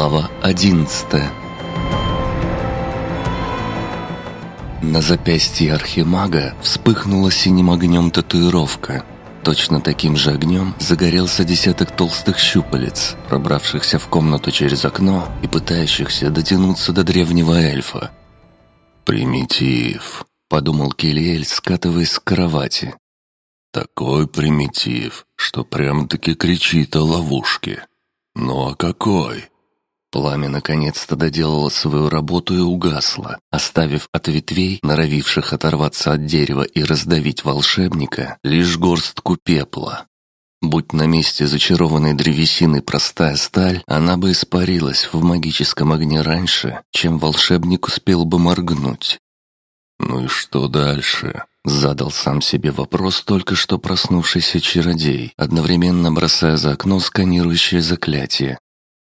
Глава 11 На запястье архимага вспыхнула синим огнем татуировка. Точно таким же огнем загорелся десяток толстых щупалец, пробравшихся в комнату через окно и пытающихся дотянуться до древнего эльфа. «Примитив», — подумал Келиэль, скатываясь с кровати. «Такой примитив, что прям-таки кричит о ловушке. Ну а какой?» Пламя наконец-то доделало свою работу и угасло, оставив от ветвей, норовивших оторваться от дерева и раздавить волшебника, лишь горстку пепла. Будь на месте зачарованной древесины простая сталь, она бы испарилась в магическом огне раньше, чем волшебник успел бы моргнуть. «Ну и что дальше?» Задал сам себе вопрос только что проснувшийся чародей, одновременно бросая за окно сканирующее заклятие,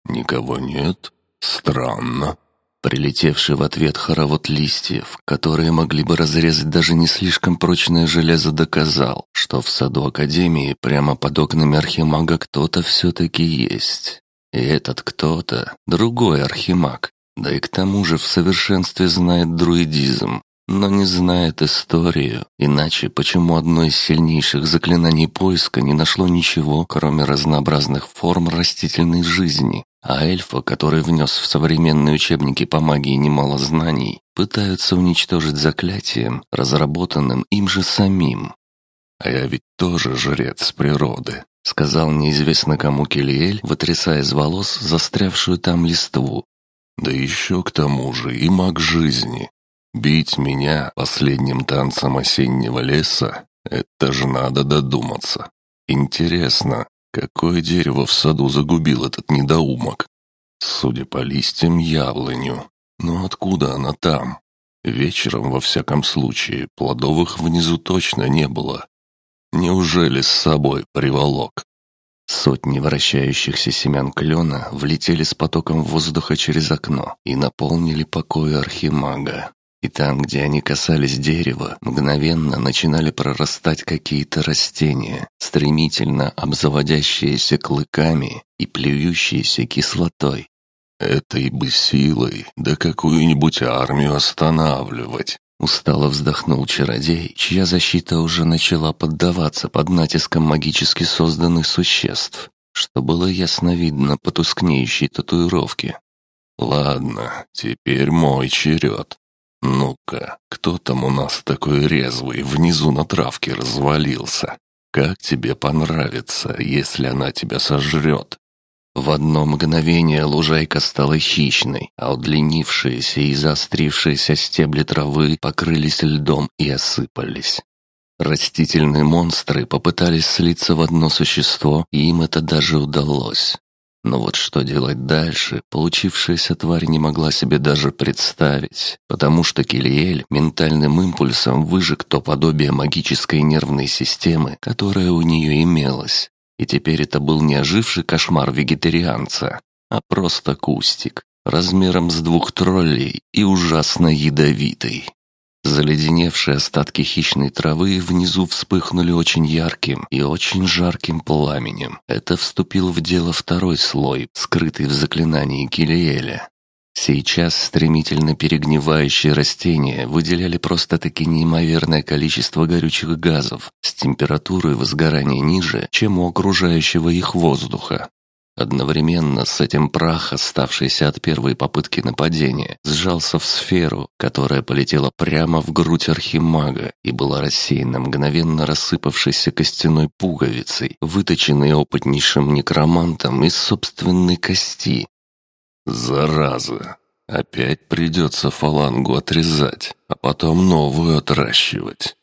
«Никого нет? Странно». Прилетевший в ответ хоровод листьев, которые могли бы разрезать даже не слишком прочное железо, доказал, что в саду Академии прямо под окнами Архимага кто-то все-таки есть. И этот кто-то — другой Архимаг, да и к тому же в совершенстве знает друидизм, но не знает историю, иначе почему одно из сильнейших заклинаний поиска не нашло ничего, кроме разнообразных форм растительной жизни, а эльфа, который внес в современные учебники по магии немало знаний, пытаются уничтожить заклятием, разработанным им же самим. «А я ведь тоже жрец природы», — сказал неизвестно кому Келиэль, вытрясая из волос застрявшую там листву. «Да еще к тому же и маг жизни. Бить меня последним танцем осеннего леса — это же надо додуматься. Интересно, Какое дерево в саду загубил этот недоумок? Судя по листьям, яблоню. Но откуда она там? Вечером, во всяком случае, плодовых внизу точно не было. Неужели с собой приволок? Сотни вращающихся семян клена влетели с потоком воздуха через окно и наполнили покои архимага. И там, где они касались дерева, мгновенно начинали прорастать какие-то растения, стремительно обзаводящиеся клыками и плюющиеся кислотой. «Этой бы силой, да какую-нибудь армию останавливать!» Устало вздохнул чародей, чья защита уже начала поддаваться под натиском магически созданных существ, что было ясно видно по тускнеющей татуировке. «Ладно, теперь мой черед. «Ну-ка, кто там у нас такой резвый внизу на травке развалился? Как тебе понравится, если она тебя сожрет?» В одно мгновение лужайка стала хищной, а удлинившиеся и заострившиеся стебли травы покрылись льдом и осыпались. Растительные монстры попытались слиться в одно существо, и им это даже удалось. Но вот что делать дальше, получившаяся тварь не могла себе даже представить, потому что Килиэль ментальным импульсом выжег то подобие магической нервной системы, которая у нее имелась. И теперь это был не оживший кошмар вегетарианца, а просто кустик, размером с двух троллей и ужасно ядовитый. Заледеневшие остатки хищной травы внизу вспыхнули очень ярким и очень жарким пламенем. Это вступил в дело второй слой, скрытый в заклинании Килиэля. Сейчас стремительно перегнивающие растения выделяли просто-таки неимоверное количество горючих газов с температурой возгорания ниже, чем у окружающего их воздуха. Одновременно с этим прах, оставшийся от первой попытки нападения, сжался в сферу, которая полетела прямо в грудь архимага и была рассеяна мгновенно рассыпавшейся костяной пуговицей, выточенной опытнейшим некромантом из собственной кости. «Зараза! Опять придется фалангу отрезать, а потом новую отращивать.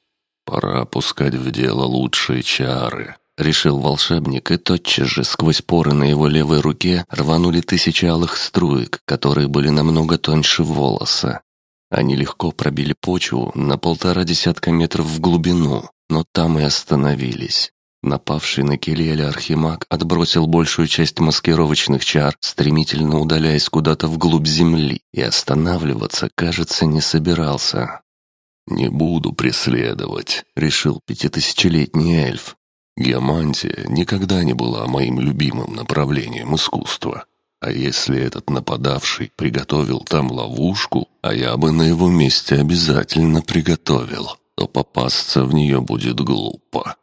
Пора опускать в дело лучшие чары». — решил волшебник, и тотчас же сквозь поры на его левой руке рванули тысячи алых струек, которые были намного тоньше волоса. Они легко пробили почву на полтора десятка метров в глубину, но там и остановились. Напавший на Келиэля Архимаг отбросил большую часть маскировочных чар, стремительно удаляясь куда-то вглубь земли, и останавливаться, кажется, не собирался. «Не буду преследовать», — решил пятитысячелетний эльф. Геомантия никогда не была моим любимым направлением искусства. А если этот нападавший приготовил там ловушку, а я бы на его месте обязательно приготовил, то попасться в нее будет глупо.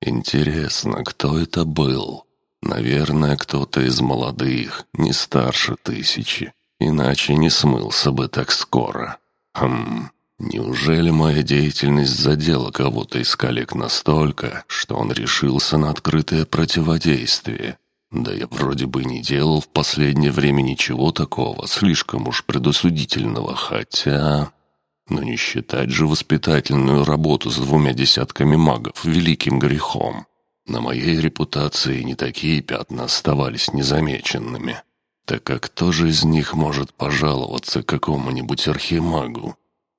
Интересно, кто это был? Наверное, кто-то из молодых, не старше тысячи. Иначе не смылся бы так скоро. Хм, неужели моя деятельность задела кого-то из коллег настолько, что он решился на открытое противодействие? Да я вроде бы не делал в последнее время ничего такого, слишком уж предосудительного, хотя... Но не считать же воспитательную работу с двумя десятками магов великим грехом. На моей репутации не такие пятна оставались незамеченными. Так как кто же из них может пожаловаться какому-нибудь архимагу?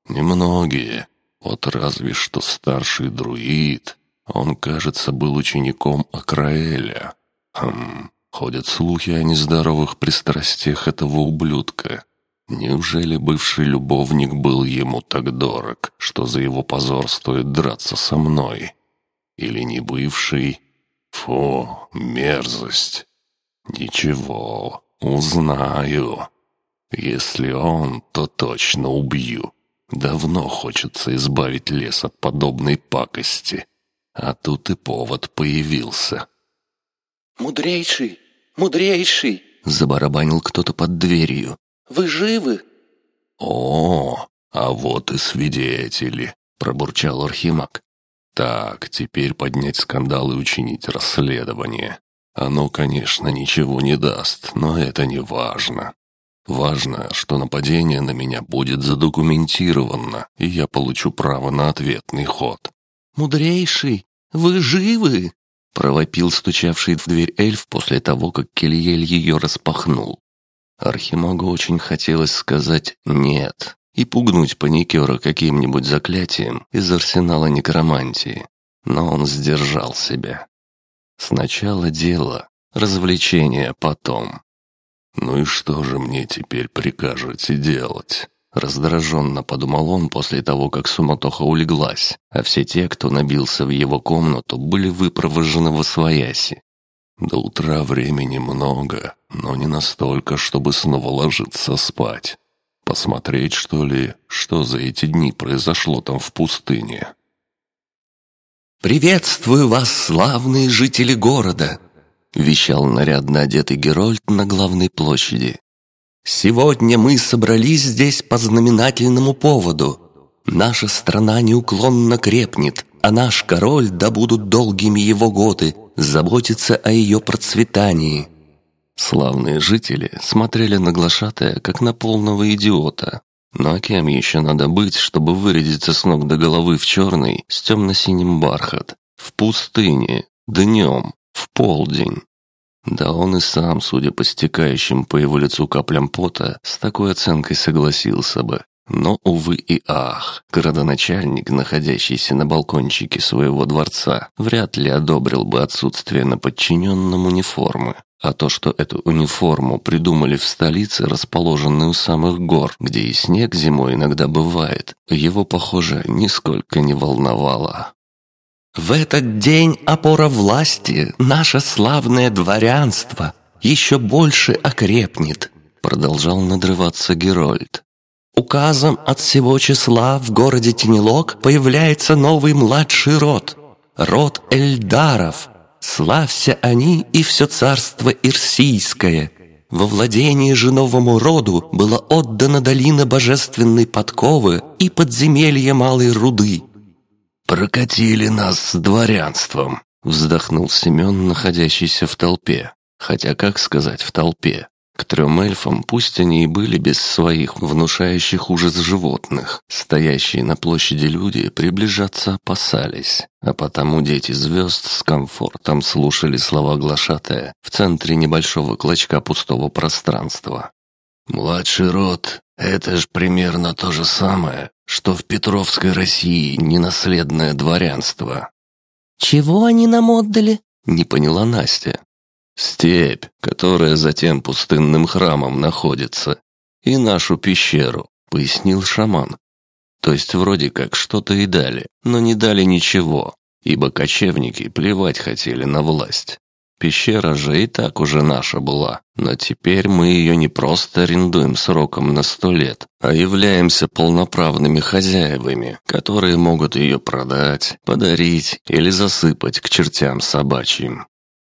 Немногие. Вот разве что старший друид. Он, кажется, был учеником Акраэля. Хм, ходят слухи о нездоровых пристрастиях этого ублюдка. Неужели бывший любовник был ему так дорог, что за его позор стоит драться со мной? Или не бывший? Фу, мерзость. Ничего, узнаю. Если он, то точно убью. Давно хочется избавить лес от подобной пакости. А тут и повод появился. «Мудрейший! Мудрейший!» — забарабанил кто-то под дверью. «Вы живы?» «О, а вот и свидетели!» — пробурчал Архимаг. «Так, теперь поднять скандал и учинить расследование. Оно, конечно, ничего не даст, но это не важно. Важно, что нападение на меня будет задокументировано, и я получу право на ответный ход». «Мудрейший, вы живы?» Провопил стучавший в дверь эльф после того, как Кельель ее распахнул. Архимагу очень хотелось сказать «нет» и пугнуть паникера каким-нибудь заклятием из арсенала некромантии, но он сдержал себя. Сначала дело, развлечение потом. «Ну и что же мне теперь прикажете делать?» Раздраженно подумал он после того, как суматоха улеглась, а все те, кто набился в его комнату, были выпровожены во свояси. До утра времени много, но не настолько, чтобы снова ложиться спать. Посмотреть, что ли, что за эти дни произошло там в пустыне. «Приветствую вас, славные жители города!» — вещал нарядно одетый Герольд на главной площади. Сегодня мы собрались здесь по знаменательному поводу. Наша страна неуклонно крепнет, а наш король, да будут долгими его годы, заботится о ее процветании». Славные жители смотрели на глашатая, как на полного идиота. Ну а кем еще надо быть, чтобы вырядиться с ног до головы в черный с темно-синим бархат? В пустыне, днем, в полдень. Да он и сам, судя по стекающим по его лицу каплям пота, с такой оценкой согласился бы. Но, увы и ах, городоначальник, находящийся на балкончике своего дворца, вряд ли одобрил бы отсутствие на подчиненном униформы. А то, что эту униформу придумали в столице, расположенной у самых гор, где и снег зимой иногда бывает, его, похоже, нисколько не волновало. В этот день опора власти, наше славное дворянство, еще больше окрепнет, продолжал надрываться Герольд. Указом от всего числа в городе Тенелок появляется новый младший род, род Эльдаров. Славься они и все царство Ирсийское. Во владении же новому роду была отдана долина божественной подковы и подземелье малой руды. «Прокатили нас с дворянством», — вздохнул Семен, находящийся в толпе. Хотя, как сказать, в толпе. К трем эльфам, пусть они и были без своих внушающих ужас животных, стоящие на площади люди приближаться опасались, а потому дети звезд с комфортом слушали слова глашатая в центре небольшого клочка пустого пространства. «Младший род — это ж примерно то же самое, что в Петровской России ненаследное дворянство». «Чего они нам отдали?» — не поняла Настя. «Степь, которая за тем пустынным храмом находится, и нашу пещеру», — пояснил шаман. То есть вроде как что-то и дали, но не дали ничего, ибо кочевники плевать хотели на власть. Пещера же и так уже наша была, но теперь мы ее не просто арендуем сроком на сто лет, а являемся полноправными хозяевами, которые могут ее продать, подарить или засыпать к чертям собачьим.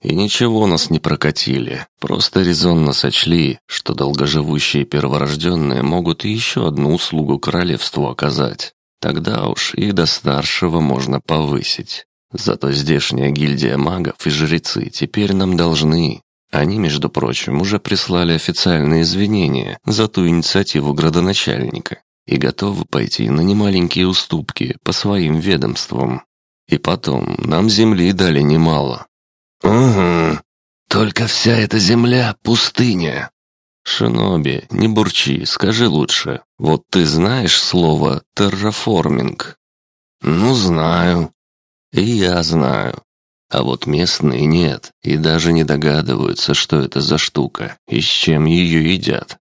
И ничего нас не прокатили, просто резонно сочли, что долгоживущие перворожденные могут еще одну услугу королевству оказать. Тогда уж и до старшего можно повысить. Зато здешняя гильдия магов и жрецы теперь нам должны. Они, между прочим, уже прислали официальные извинения за ту инициативу градоначальника и готовы пойти на немаленькие уступки по своим ведомствам. И потом, нам земли дали немало. Угу. Только вся эта земля — пустыня. Шиноби, не бурчи, скажи лучше. Вот ты знаешь слово «терраформинг»? Ну, знаю. И я знаю. А вот местные нет, и даже не догадываются, что это за штука и с чем ее едят.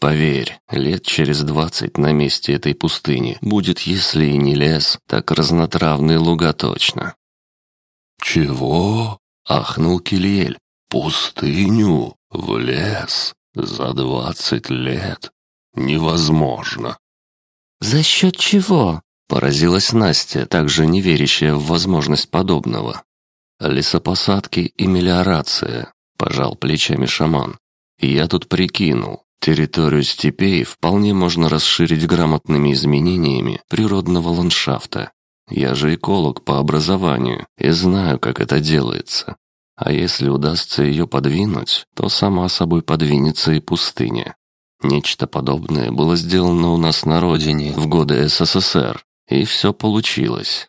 Поверь, лет через двадцать на месте этой пустыни будет, если и не лес, так разнотравные луга точно. «Чего?» — ахнул Кильель. «Пустыню? В лес? За двадцать лет? Невозможно!» «За счет чего?» Поразилась Настя, также не верящая в возможность подобного. «Лесопосадки и мелиорация», – пожал плечами шаман. «Я тут прикинул, территорию степей вполне можно расширить грамотными изменениями природного ландшафта. Я же эколог по образованию и знаю, как это делается. А если удастся ее подвинуть, то сама собой подвинется и пустыня. Нечто подобное было сделано у нас на родине в годы СССР, и все получилось.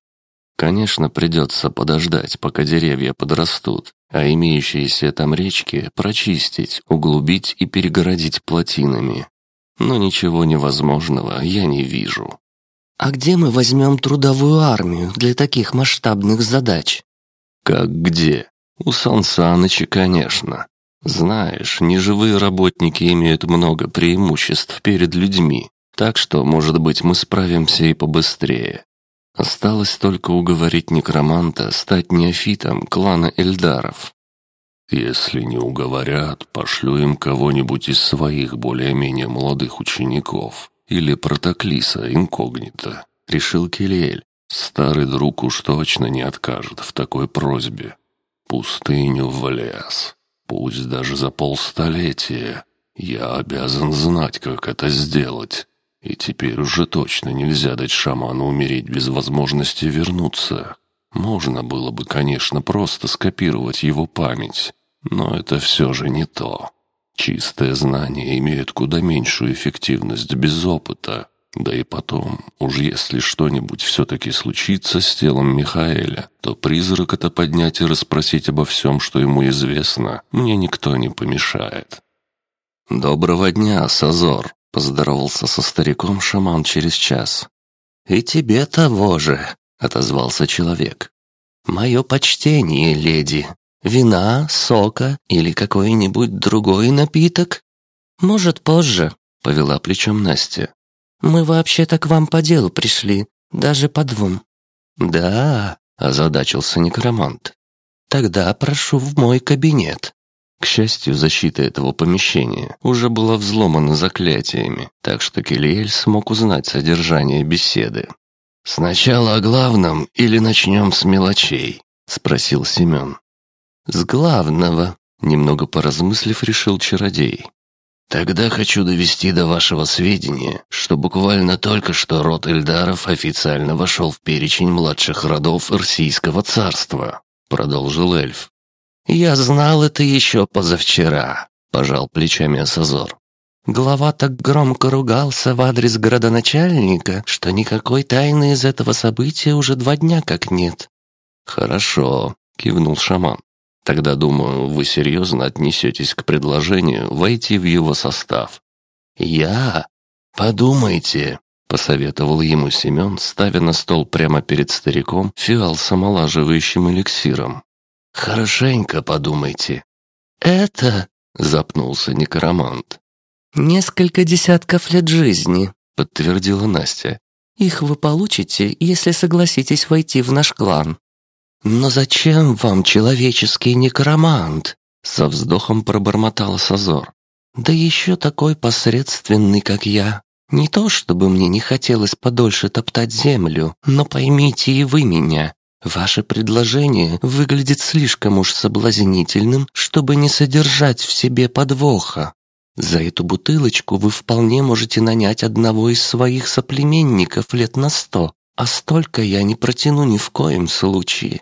Конечно, придется подождать, пока деревья подрастут, а имеющиеся там речки прочистить, углубить и перегородить плотинами. Но ничего невозможного я не вижу. «А где мы возьмем трудовую армию для таких масштабных задач?» «Как где? У Сансаныча, конечно. Знаешь, неживые работники имеют много преимуществ перед людьми, так что, может быть, мы справимся и побыстрее. Осталось только уговорить некроманта стать неофитом клана Эльдаров. Если не уговорят, пошлю им кого-нибудь из своих более-менее молодых учеников или протоклиса инкогнито, решил Келиэль. Старый друг уж точно не откажет в такой просьбе. Пустыню в лес, пусть даже за полстолетия. Я обязан знать, как это сделать. И теперь уже точно нельзя дать шаману умереть без возможности вернуться. Можно было бы, конечно, просто скопировать его память, но это все же не то. Чистое знание имеет куда меньшую эффективность без опыта. Да и потом, уж если что-нибудь все-таки случится с телом Михаэля, то призрак это поднять и расспросить обо всем, что ему известно, мне никто не помешает. «Доброго дня, Сазор!» Поздоровался со стариком шаман через час. «И тебе того же», — отозвался человек. «Мое почтение, леди. Вина, сока или какой-нибудь другой напиток?» «Может, позже», — повела плечом Настя. «Мы вообще-то к вам по делу пришли, даже по двум». «Да», — озадачился некромант. «Тогда прошу в мой кабинет». К счастью, защита этого помещения уже была взломана заклятиями, так что Келиэль смог узнать содержание беседы. «Сначала о главном или начнем с мелочей?» — спросил Семен. «С главного», — немного поразмыслив, решил чародей. «Тогда хочу довести до вашего сведения, что буквально только что род Эльдаров официально вошел в перечень младших родов Ирсийского царства», — продолжил эльф. «Я знал это еще позавчера», — пожал плечами Асазор. Глава так громко ругался в адрес градоначальника, что никакой тайны из этого события уже два дня как нет. «Хорошо», — кивнул шаман. «Тогда, думаю, вы серьезно отнесетесь к предложению войти в его состав». «Я? Подумайте», — посоветовал ему Семен, ставя на стол прямо перед стариком фиал с омолаживающим эликсиром. Хорошенько подумайте. Это, запнулся некромант. Несколько десятков лет жизни, подтвердила Настя. Их вы получите, если согласитесь войти в наш клан. Но зачем вам человеческий некромант? Со вздохом пробормотал Сазор. Да еще такой посредственный, как я. Не то чтобы мне не хотелось подольше топтать землю, но поймите и вы меня. Ваше предложение выглядит слишком уж соблазнительным, чтобы не содержать в себе подвоха. За эту бутылочку вы вполне можете нанять одного из своих соплеменников лет на сто, а столько я не протяну ни в коем случае.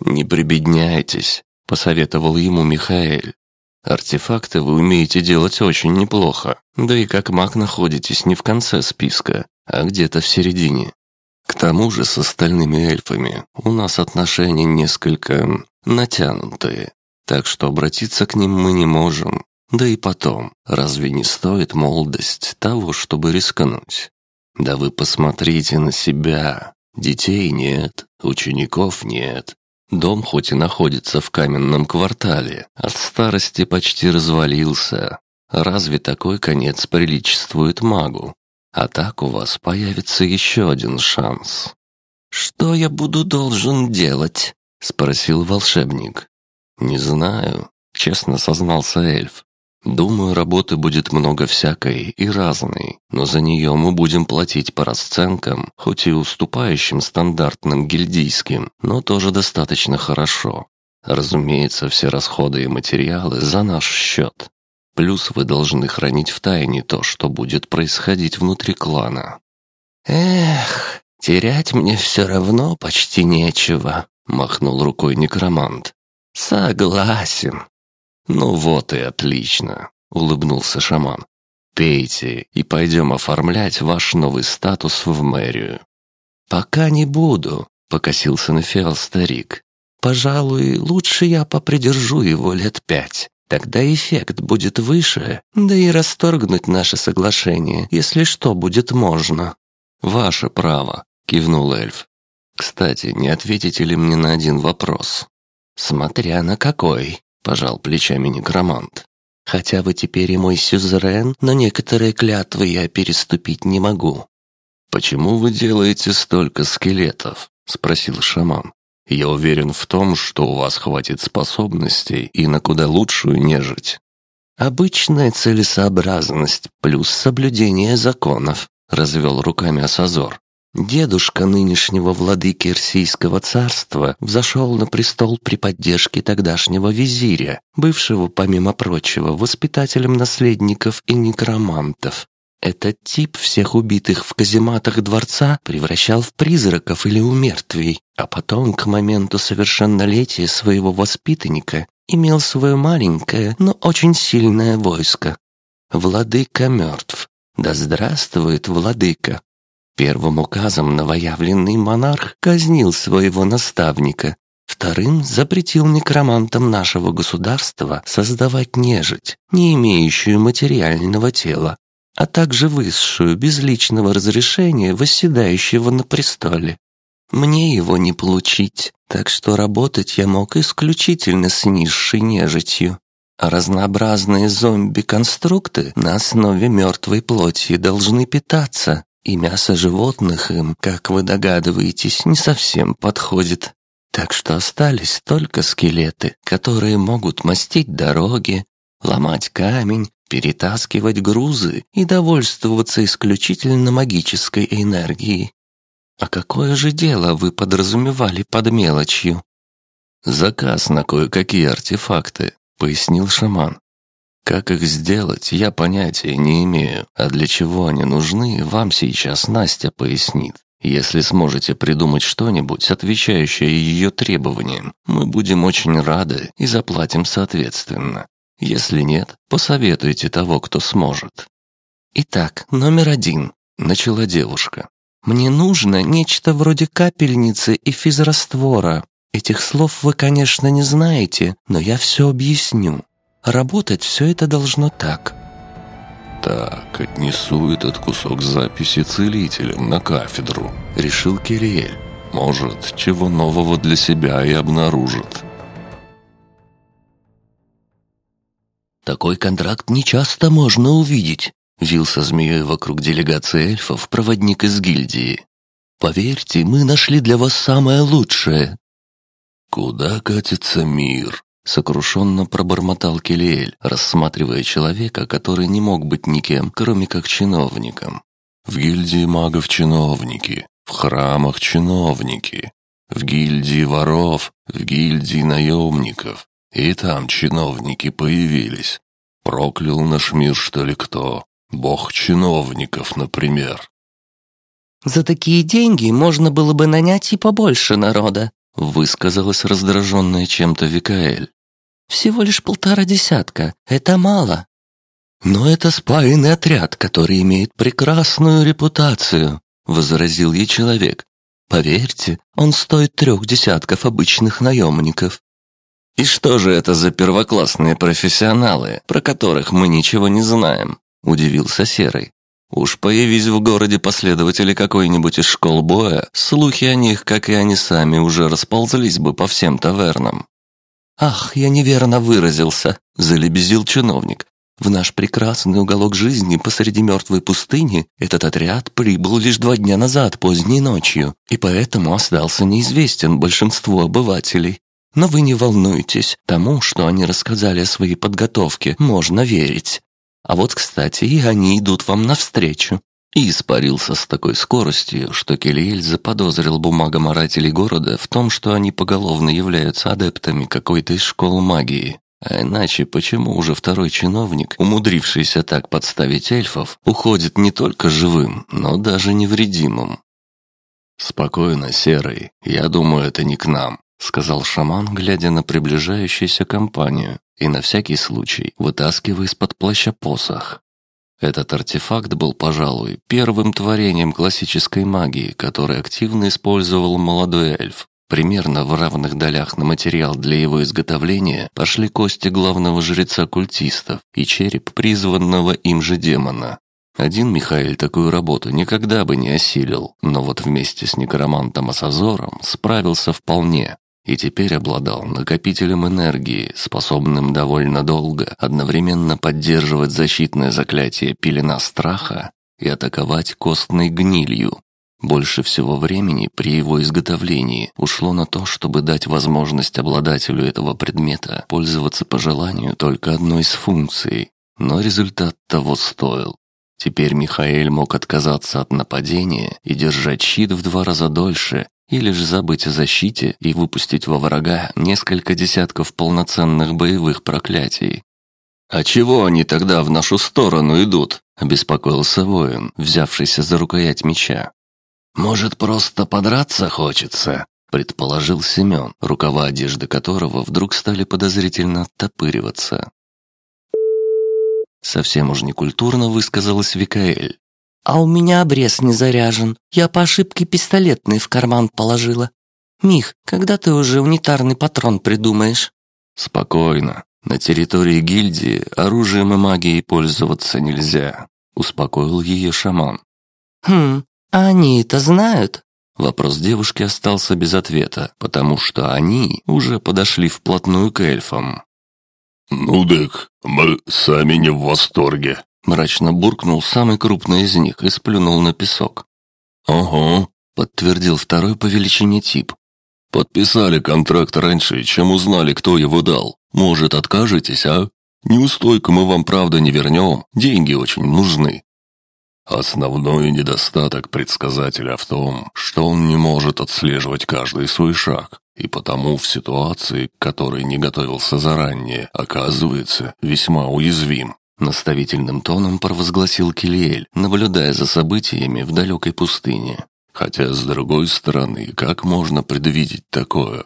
Не прибедняйтесь, посоветовал ему Михаэль. Артефакты вы умеете делать очень неплохо, да и как маг находитесь не в конце списка, а где-то в середине. К тому же с остальными эльфами у нас отношения несколько натянутые, так что обратиться к ним мы не можем. Да и потом, разве не стоит молодость того, чтобы рискнуть? Да вы посмотрите на себя. Детей нет, учеников нет, Дом хоть и находится в каменном квартале, от старости почти развалился. Разве такой конец приличествует магу? А так у вас появится еще один шанс. «Что я буду должен делать?» — спросил волшебник. «Не знаю», — честно сознался эльф. Думаю, работы будет много всякой и разной, но за нее мы будем платить по расценкам, хоть и уступающим стандартным гильдийским, но тоже достаточно хорошо. Разумеется, все расходы и материалы за наш счет. Плюс вы должны хранить в тайне то, что будет происходить внутри клана. Эх, терять мне все равно почти нечего, махнул рукой некромант. Согласен. «Ну вот и отлично», — улыбнулся шаман. «Пейте и пойдем оформлять ваш новый статус в мэрию». «Пока не буду», — покосился на фиал старик. «Пожалуй, лучше я попридержу его лет пять. Тогда эффект будет выше, да и расторгнуть наше соглашение, если что, будет можно». «Ваше право», — кивнул эльф. «Кстати, не ответите ли мне на один вопрос?» «Смотря на какой», — пожал плечами некромант. «Хотя вы теперь и мой сюзерен, но некоторые клятвы я переступить не могу». «Почему вы делаете столько скелетов?» — спросил шаман. «Я уверен в том, что у вас хватит способностей и на куда лучшую нежить». «Обычная целесообразность плюс соблюдение законов», — развел руками Асазор. Дедушка нынешнего владыки Ирсийского царства взошел на престол при поддержке тогдашнего визиря, бывшего, помимо прочего, воспитателем наследников и некромантов. Этот тип всех убитых в казематах дворца превращал в призраков или умертвий, а потом, к моменту совершеннолетия своего воспитанника, имел свое маленькое, но очень сильное войско. Владыка мертв. Да здравствует владыка! Первым указом новоявленный монарх казнил своего наставника, вторым запретил некромантам нашего государства создавать нежить, не имеющую материального тела, а также высшую без личного разрешения восседающего на престоле. Мне его не получить, так что работать я мог исключительно с низшей нежитью. А разнообразные зомби-конструкты на основе мертвой плоти должны питаться, и мясо животных им, как вы догадываетесь, не совсем подходит. Так что остались только скелеты, которые могут мастить дороги, ломать камень, перетаскивать грузы и довольствоваться исключительно магической энергией. А какое же дело вы подразумевали под мелочью? Заказ на кое-какие артефакты, пояснил шаман. Как их сделать, я понятия не имею, а для чего они нужны, вам сейчас Настя пояснит. Если сможете придумать что-нибудь, отвечающее ее требованиям, мы будем очень рады и заплатим соответственно. Если нет, посоветуйте того, кто сможет. Итак, номер один, начала девушка. Мне нужно нечто вроде капельницы и физраствора. Этих слов вы, конечно, не знаете, но я все объясню. Работать все это должно так. «Так, отнесу этот кусок записи целителям на кафедру», — решил Кириэль. «Может, чего нового для себя и обнаружит». «Такой контракт нечасто можно увидеть», — вился змеей вокруг делегации эльфов проводник из гильдии. «Поверьте, мы нашли для вас самое лучшее». Куда катится мир? Сокрушенно пробормотал Келиэль, рассматривая человека, который не мог быть никем, кроме как чиновником. В гильдии магов чиновники, в храмах чиновники, в гильдии воров, в гильдии наемников. И там чиновники появились. Проклял наш мир, что ли, кто? Бог чиновников, например. «За такие деньги можно было бы нанять и побольше народа», высказалась раздраженная чем-то Викаэль. «Всего лишь полтора десятка. Это мало». «Но это спаянный отряд, который имеет прекрасную репутацию», возразил ей человек. «Поверьте, он стоит трех десятков обычных наемников». «И что же это за первоклассные профессионалы, про которых мы ничего не знаем?» удивился Серый. Уж появись в городе последователи какой-нибудь из школ боя, слухи о них, как и они сами, уже расползлись бы по всем тавернам. «Ах, я неверно выразился», – залебезил чиновник. «В наш прекрасный уголок жизни посреди мертвой пустыни этот отряд прибыл лишь два дня назад, поздней ночью, и поэтому остался неизвестен большинству обывателей. Но вы не волнуйтесь, тому, что они рассказали о своей подготовке, можно верить. А вот, кстати, и они идут вам навстречу». И испарился с такой скоростью, что Келиэль заподозрил бумагоморателей города в том, что они поголовно являются адептами какой-то из школ магии. А иначе почему уже второй чиновник, умудрившийся так подставить эльфов, уходит не только живым, но даже невредимым? «Спокойно, Серый, я думаю, это не к нам», — сказал шаман, глядя на приближающуюся компанию и на всякий случай вытаскивая из-под плаща посох. Этот артефакт был, пожалуй, первым творением классической магии, который активно использовал молодой эльф. Примерно в равных долях на материал для его изготовления пошли кости главного жреца культистов и череп призванного им же демона. Один Михаил такую работу никогда бы не осилил, но вот вместе с некромантом Асазором справился вполне и теперь обладал накопителем энергии, способным довольно долго одновременно поддерживать защитное заклятие пелена страха и атаковать костной гнилью. Больше всего времени при его изготовлении ушло на то, чтобы дать возможность обладателю этого предмета пользоваться по желанию только одной из функций, но результат того стоил. Теперь Михаэль мог отказаться от нападения и держать щит в два раза дольше, или же забыть о защите и выпустить во врага несколько десятков полноценных боевых проклятий. «А чего они тогда в нашу сторону идут?» – обеспокоился воин, взявшийся за рукоять меча. «Может, просто подраться хочется?» – предположил Семен, рукава одежды которого вдруг стали подозрительно оттопыриваться. Совсем уж некультурно высказалась Викаэль, а у меня обрез не заряжен. Я по ошибке пистолетный в карман положила. Мих, когда ты уже унитарный патрон придумаешь? Спокойно. На территории гильдии оружием и магией пользоваться нельзя, успокоил ее шаман. Хм, а они это знают? Вопрос девушки остался без ответа, потому что они уже подошли вплотную к эльфам. «Ну так, мы сами не в восторге», Мрачно буркнул самый крупный из них и сплюнул на песок. «Ого», — подтвердил второй по величине тип. «Подписали контракт раньше, чем узнали, кто его дал. Может, откажетесь, а? Неустойку мы вам, правда, не вернем, деньги очень нужны». Основной недостаток предсказателя в том, что он не может отслеживать каждый свой шаг, и потому в ситуации, к которой не готовился заранее, оказывается весьма уязвим. Наставительным тоном провозгласил Килиэль, наблюдая за событиями в далекой пустыне. Хотя, с другой стороны, как можно предвидеть такое?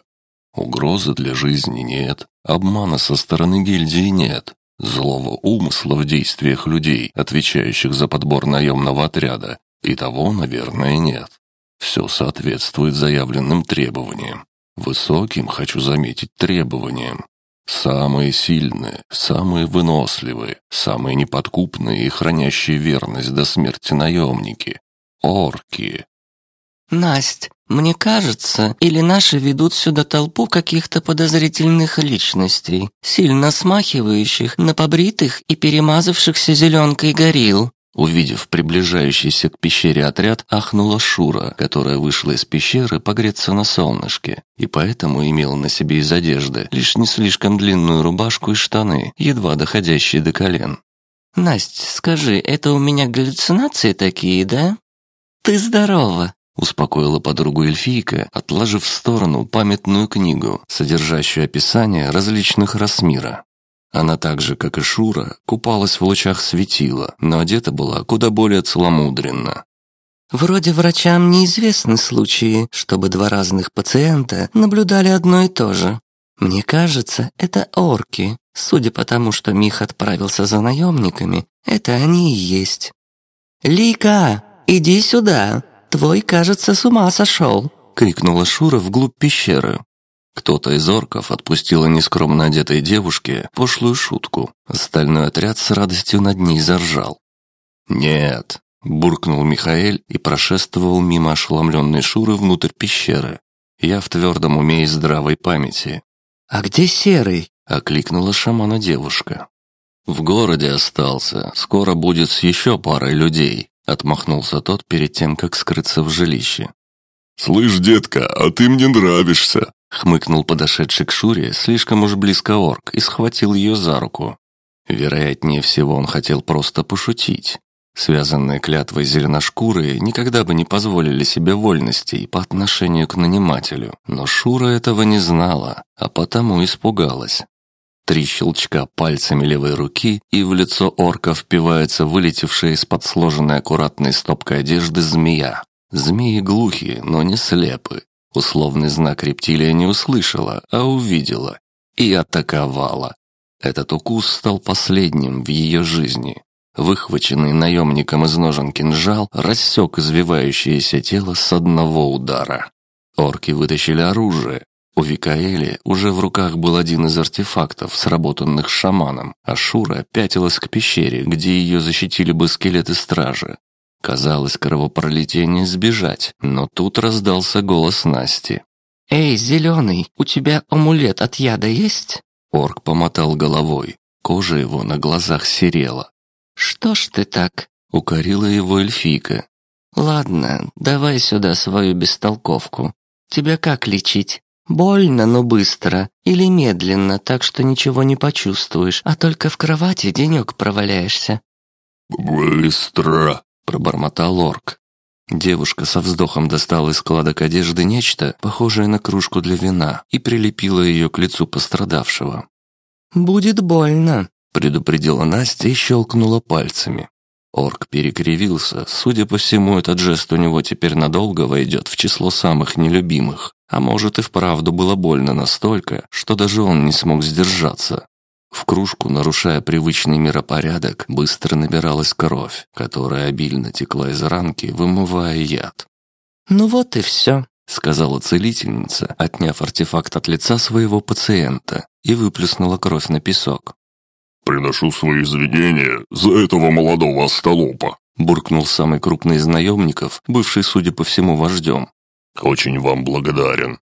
Угрозы для жизни нет, обмана со стороны гильдии нет, злого умысла в действиях людей, отвечающих за подбор наемного отряда, и того, наверное, нет. Все соответствует заявленным требованиям. Высоким, хочу заметить, требованиям. Самые сильные, самые выносливые, самые неподкупные и хранящие верность до смерти наемники. Орки. «Насть, мне кажется, или наши ведут сюда толпу каких-то подозрительных личностей, сильно смахивающих на побритых и перемазавшихся зеленкой горилл. Увидев приближающийся к пещере отряд, ахнула Шура, которая вышла из пещеры погреться на солнышке, и поэтому имела на себе из одежды лишь не слишком длинную рубашку и штаны, едва доходящие до колен. «Насть, скажи, это у меня галлюцинации такие, да?» «Ты здорова!» — успокоила подругу эльфийка, отложив в сторону памятную книгу, содержащую описание различных рас мира. Она так же, как и Шура, купалась в лучах светила, но одета была куда более целомудренно. Вроде врачам неизвестны случаи, чтобы два разных пациента наблюдали одно и то же. Мне кажется, это орки. Судя по тому, что Мих отправился за наемниками, это они и есть. «Лика, иди сюда! Твой, кажется, с ума сошел!» — крикнула Шура вглубь пещеры. Кто-то из орков отпустил нескромно одетой девушке пошлую шутку. Остальной отряд с радостью над ней заржал. «Нет», — буркнул Михаэль и прошествовал мимо ошеломленной Шуры внутрь пещеры. Я в твердом уме и здравой памяти. «А где Серый?» — окликнула шамана девушка. «В городе остался, скоро будет с еще парой людей», — отмахнулся тот перед тем, как скрыться в жилище. «Слышь, детка, а ты мне нравишься!» Хмыкнул подошедший к Шуре слишком уж близко орк и схватил ее за руку. Вероятнее всего, он хотел просто пошутить. Связанные клятвой зеленошкурые никогда бы не позволили себе вольностей по отношению к нанимателю, но Шура этого не знала, а потому испугалась. Три щелчка пальцами левой руки, и в лицо орка впивается вылетевшая из-под сложенной аккуратной стопкой одежды змея. Змеи глухие, но не слепы. Условный знак рептилия не услышала, а увидела. И атаковала. Этот укус стал последним в ее жизни. Выхваченный наемником из ножен кинжал рассек извивающееся тело с одного удара. Орки вытащили оружие. У Викаэли уже в руках был один из артефактов, сработанных шаманом, а Шура пятилась к пещере, где ее защитили бы скелеты стражи. Казалось, кровопролитие сбежать, но тут раздался голос Насти. «Эй, зеленый, у тебя амулет от яда есть?» Орк помотал головой. Кожа его на глазах серела. «Что ж ты так?» — укорила его эльфийка. «Ладно, давай сюда свою бестолковку. Тебя как лечить? Больно, но быстро. Или медленно, так что ничего не почувствуешь, а только в кровати денек проваляешься?» «Быстро!» Пробормотал орк. Девушка со вздохом достала из складок одежды нечто, похожее на кружку для вина, и прилепила ее к лицу пострадавшего. «Будет больно», — предупредила Настя и щелкнула пальцами. Орк перекривился. Судя по всему, этот жест у него теперь надолго войдет в число самых нелюбимых. А может и вправду было больно настолько, что даже он не смог сдержаться. В кружку, нарушая привычный миропорядок, быстро набиралась кровь, которая обильно текла из ранки, вымывая яд. «Ну вот и все», — сказала целительница, отняв артефакт от лица своего пациента и выплеснула кровь на песок. «Приношу свои извинения за этого молодого остолопа», — буркнул самый крупный из наемников, бывший, судя по всему, вождем. «Очень вам благодарен».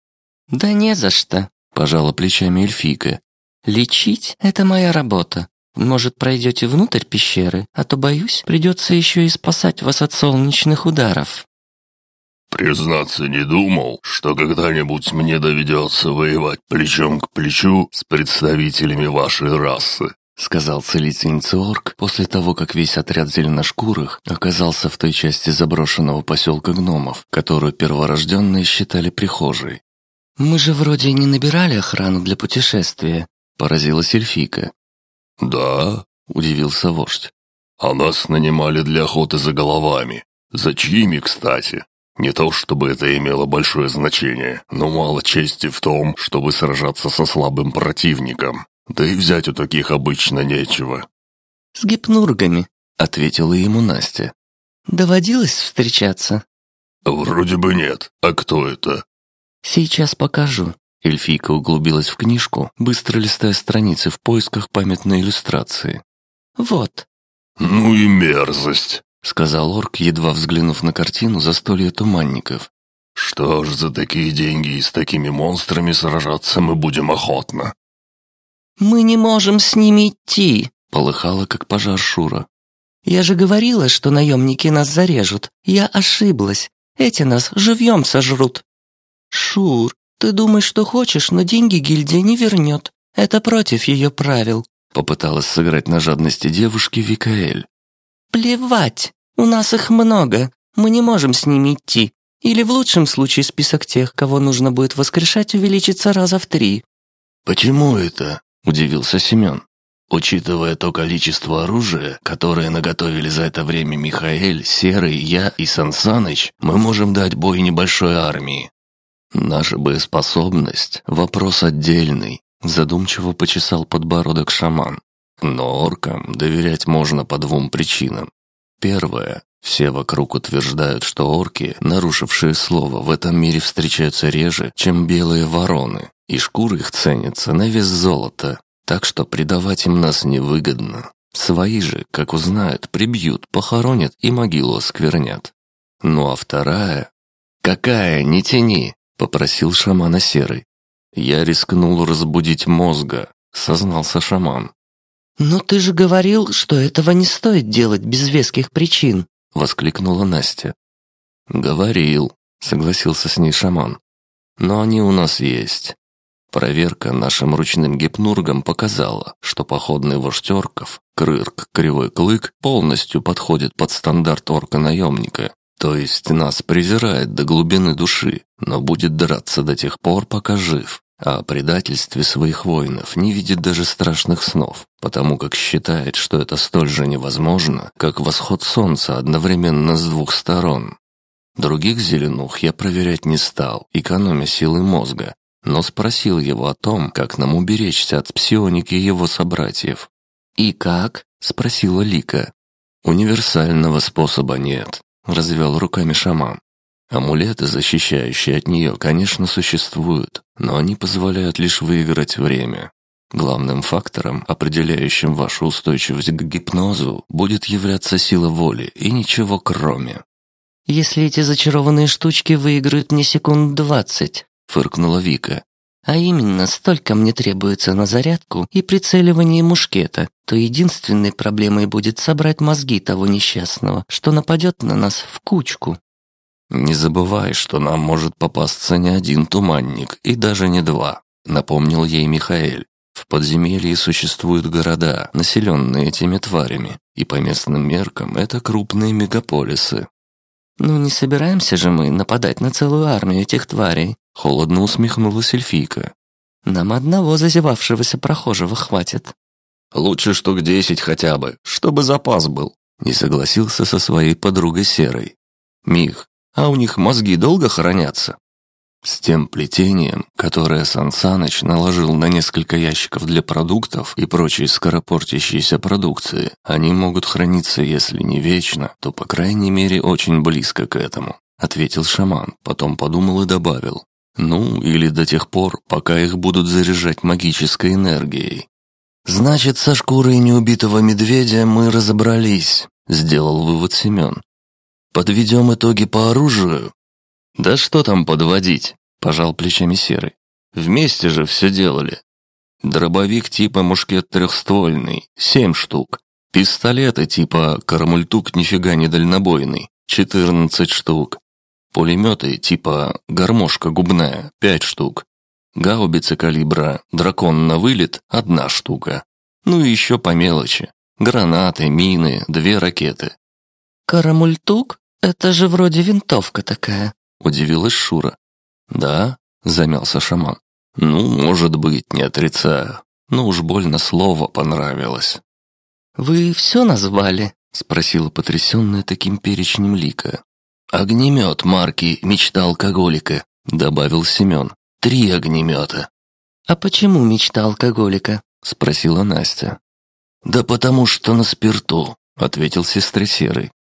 «Да не за что», — пожала плечами эльфийка Лечить — это моя работа. Может, пройдете внутрь пещеры, а то, боюсь, придется еще и спасать вас от солнечных ударов». «Признаться, не думал, что когда-нибудь мне доведется воевать плечом к плечу с представителями вашей расы», сказал целительница Орк после того, как весь отряд зеленошкурых оказался в той части заброшенного поселка гномов, которую перворожденные считали прихожей. «Мы же вроде не набирали охрану для путешествия», Поразилась эльфийка. «Да?» – удивился вождь. «А нас нанимали для охоты за головами. За чьими, кстати? Не то чтобы это имело большое значение, но мало чести в том, чтобы сражаться со слабым противником. Да и взять у таких обычно нечего». «С гипнургами», — ответила ему Настя. «Доводилось встречаться?» «Вроде бы нет. А кто это?» «Сейчас покажу», Эльфийка углубилась в книжку, быстро листая страницы в поисках памятной иллюстрации. «Вот». «Ну и мерзость», — сказал орк, едва взглянув на картину застолья туманников. «Что ж за такие деньги и с такими монстрами сражаться мы будем охотно?» «Мы не можем с ними идти», — полыхала, как пожар Шура. Я же говорила, что наемники нас зарежут. Я ошиблась. Эти нас живьем сожрут». «Шур, ты думаешь, что хочешь, но деньги гильдия не вернет. Это против ее правил», — попыталась сыграть на жадности девушки Викаэль. «Плевать, у нас их много, мы не можем с ними идти. Или в лучшем случае список тех, кого нужно будет воскрешать, увеличится раза в три». «Почему это?» – удивился Семен. Учитывая то количество оружия, которое наготовили за это время Михаэль, Серый, я и Сансаныч, мы можем дать бой небольшой армии. Наша боеспособность – вопрос отдельный, задумчиво почесал подбородок шаман. Но оркам доверять можно по двум причинам. Первое. Все вокруг утверждают, что орки, нарушившие слово, в этом мире встречаются реже, чем белые вороны, и шкуры их ценятся на вес золота, так что предавать им нас невыгодно. Свои же, как узнают, прибьют, похоронят и могилу осквернят. Ну а вторая... «Какая? Не тяни!» — попросил шамана Серый. «Я рискнул разбудить мозга», — сознался шаман. «Но ты же говорил, что этого не стоит делать без веских причин», — воскликнула Настя. «Говорил», — согласился с ней шаман. «Но они у нас есть. Проверка нашим ручным гипнургам показала, что походный вождь орков, Крырк Кривой Клык, полностью подходит под стандарт орка-наемника. То есть нас презирает до глубины души, но будет драться до тех пор, пока жив. А о предательстве своих воинов не видит даже страшных снов, потому как считает, что это столь же невозможно, как восход солнца одновременно с двух сторон. Других зеленух я проверять не стал, экономя силы мозга, но спросил его о том, как нам уберечься от псионики его собратьев. «И как?» — спросила Лика. «Универсального способа нет», — развел руками шаман. «Амулеты, защищающие от нее, конечно, существуют, но они позволяют лишь выиграть время. Главным фактором, определяющим вашу устойчивость к гипнозу, будет являться сила воли и ничего кроме». «Если эти зачарованные штучки выиграют мне секунд двадцать, фыркнула Вика. А именно, столько мне требуется на зарядку и прицеливание мушкета, то единственной проблемой будет собрать мозги того несчастного, что нападет на нас в кучку. Не забывай, что нам может попасться не один туманник и даже не два, напомнил ей Михаэль. В подземелье существуют города, населенные этими тварями, и по местным меркам это крупные мегаполисы. «Ну не собираемся же мы нападать на целую армию этих тварей», Холодно усмехнулась эльфийка. «Нам одного зазевавшегося прохожего хватит». «Лучше штук десять хотя бы, чтобы запас был», не согласился со своей подругой Серой. «Мих, а у них мозги долго хранятся?» С тем плетением, которое Сан Саныч наложил на несколько ящиков для продуктов и прочей скоропортящейся продукции, они могут храниться, если не вечно, то, по крайней мере, очень близко к этому, ответил шаман, потом подумал и добавил. Ну, или до тех пор, пока их будут заряжать магической энергией. «Значит, со шкурой неубитого медведя мы разобрались», — сделал вывод Семен. «Подведем итоги по оружию?» «Да что там подводить?» — пожал плечами Серый. «Вместе же все делали. Дробовик типа мушкет трехствольный, семь штук. Пистолеты типа карамультук нифига не дальнобойный, четырнадцать штук. Пулеметы типа гармошка губная, пять штук. Гаубицы калибра дракон на вылет – одна штука. Ну и еще по мелочи. Гранаты, мины, две ракеты. «Карамультук? Это же вроде винтовка такая», – удивилась Шура. «Да?» – замялся шаман. «Ну, может быть, не отрицаю. Но уж больно слово понравилось». «Вы все назвали?» – спросила потрясенная таким перечнем Лика. «Огнемет марки «Мечта алкоголика», — добавил Семен. «Три огнемета». «А почему мечта алкоголика?» — спросила Настя. «Да потому что на спирту», — ответил сестре Серый.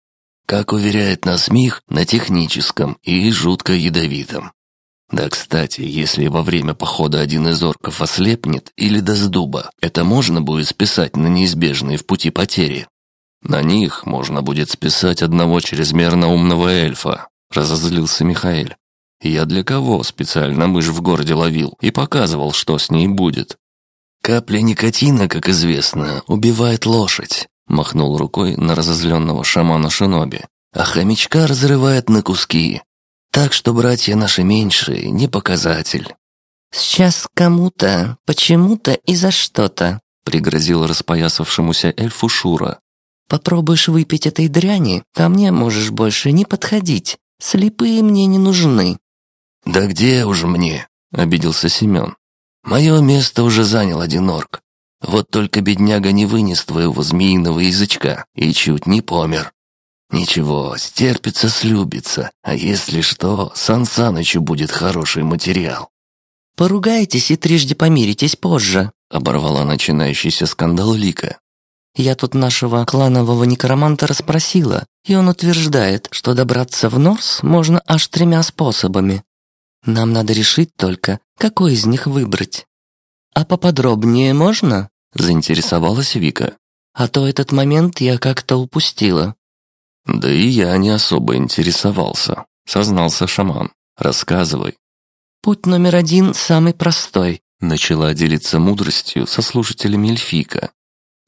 «Как уверяет нас Мих, на техническом и жутко ядовитом. Да, кстати, если во время похода один из орков ослепнет или даст дуба, это можно будет списать на неизбежные в пути потери. На них можно будет списать одного чрезмерно умного эльфа, разозлился Михаил. Я для кого специально мышь в городе ловил и показывал, что с ней будет. Капля никотина, как известно, убивает лошадь, махнул рукой на разозленного шамана Шиноби. «А хомячка разрывает на куски. Так что братья наши меньшие, не показатель». «Сейчас кому-то, почему-то и за что-то», пригрозил распоясавшемуся эльфу Шура. «Попробуешь выпить этой дряни, ко мне можешь больше не подходить. Слепые мне не нужны». «Да где уже мне?» — обиделся Семен. «Мое место уже занял один орк. Вот только бедняга не вынес твоего змеиного язычка и чуть не помер. Ничего, стерпится, слюбится, а если что, Сан Санычу будет хороший материал». «Поругайтесь и трижды помиритесь позже», — оборвала начинающийся скандал Лика. «Я тут нашего кланового некроманта расспросила, и он утверждает, что добраться в Норс можно аж тремя способами. Нам надо решить только, какой из них выбрать. А поподробнее можно?» — заинтересовалась Вика. «А то этот момент я как-то упустила». «Да и я не особо интересовался», — сознался шаман. «Рассказывай». «Путь номер один самый простой», — начала делиться мудростью со слушателями Эльфика.